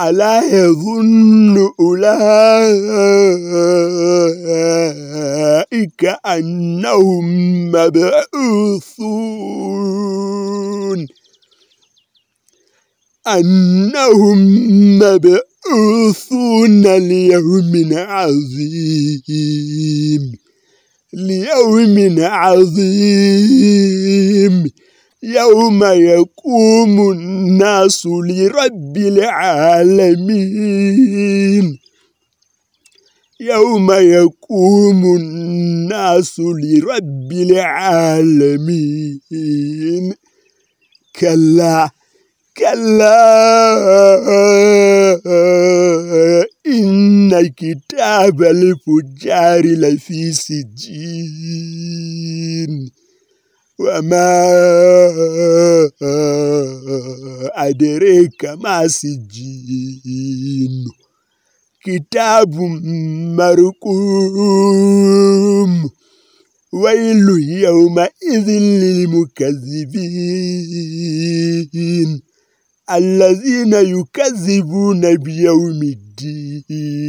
ألا يظن أولئك أنهم مبعوثون. أنهم مبعوثون ليوم عظيم. ليوم عظيم. يوم يقوم الناس لرب العالمين. يوم يقوم الناس لرب العالمين. كلا كلا إن كتاب الفجار لفي سجين. وما أدريك ما سجين كتاب مرقوم ويل يومئذ للمكذبين الذين يكذبون بيوم الدين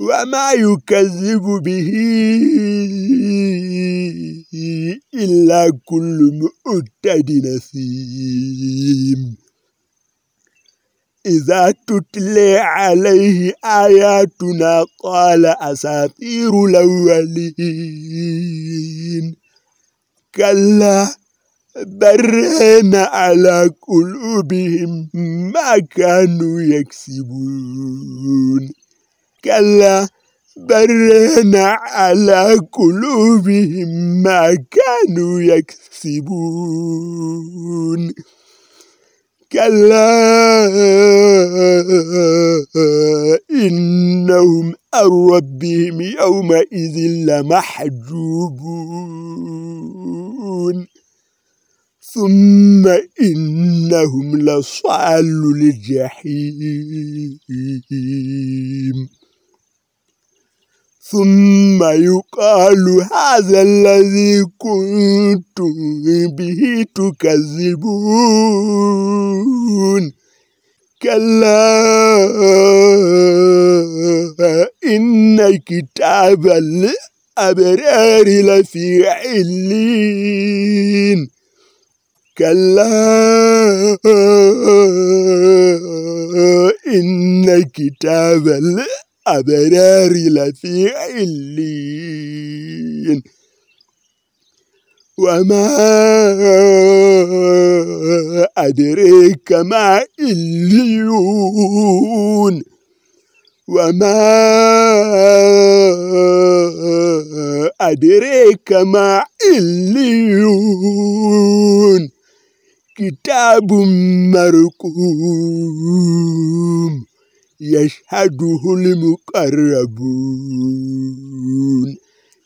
وما يكذب به إلا كل مؤتد نسيم إذا تتلي عليه آياتنا قال أساطير الأولين. كلا برهن على قلوبهم ما كانوا يكسبون. كلا برهن على قلوبهم ما كانوا يكسبون. كلا إنهم عن ربهم يومئذ لمحجوبون. ثم إنهم لصال الجحيم ثم يقال هذا الذي كنتم به تكذبون. كلا إن كتاب الأبرار لفي علين. كلا إن كتاب الأبرار لفي علين وما أدريك ما إليون. وما أدريك ما إليون. كتاب مرقوم. يشهده المقربون.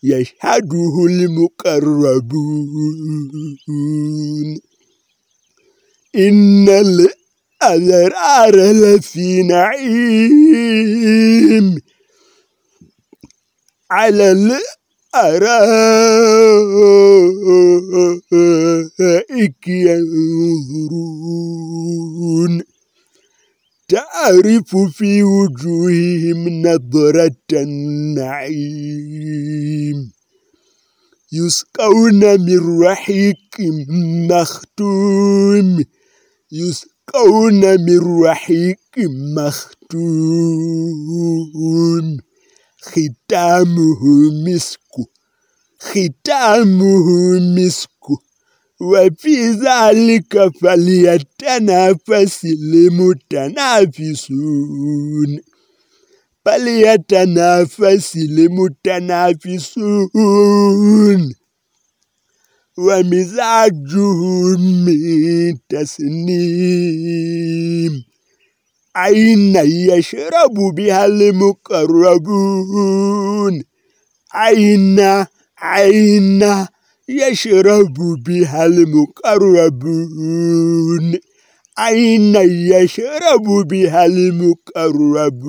يشهده المقربون. إن الأذرار لفي نعيم. على الأرائك ينظرون. تعرف في وجوههم نظرة النعيم. يسقون من رحيق مختوم. يسقون من رحيق مختوم. ختامه مسك. ختامه مسك. وفي ذلك فليتنافس المتنافسون فليتنافس المتنافسون ومزاجه من تسنيم عين يشرب بها المقربون عين عين يشرب بها المقربون عين يشرب بها المقربون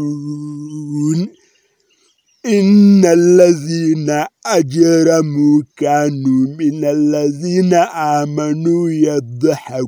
إن الذين أجرموا كانوا من الذين آمنوا يضحكون.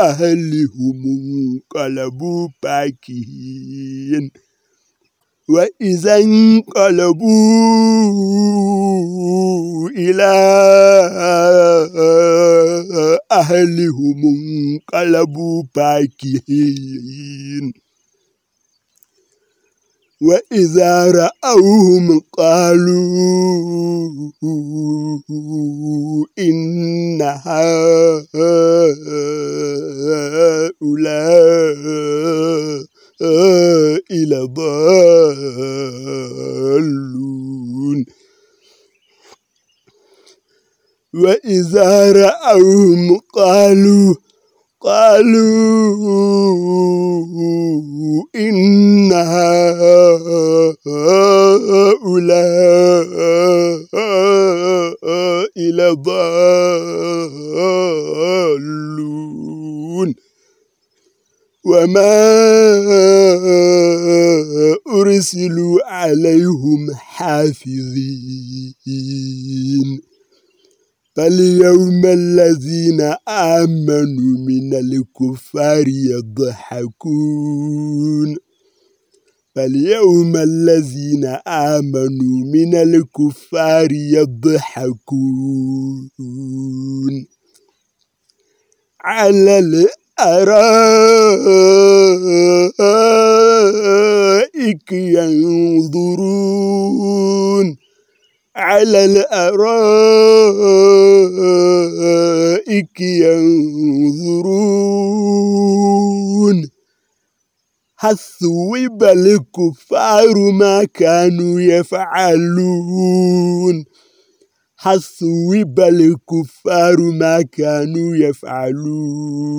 أهلهم انقلبوا باكين. وإذا انقلبوا إلى أهلهم انقلبوا باكين. وإذا رأوهم قالوا إن هؤلاء إلى ضالون وإذا رأوهم قالوا قالوا إن هؤلاء لضالون وما أرسلوا عليهم حافظين. فاليوم الذين آمنوا من الكفار يضحكون. فاليوم الذين آمنوا من الكفار يضحكون. على الأرائك ينظرون. على الأرائك ينظرون. حثوب الكفار ما كانوا يفعلون. حثوب الكفار ما كانوا يفعلون.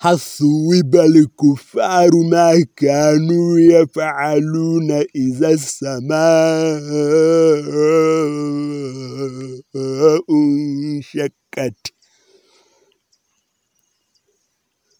حثوب الكفار ما كانوا يفعلون إذا السماء انشكت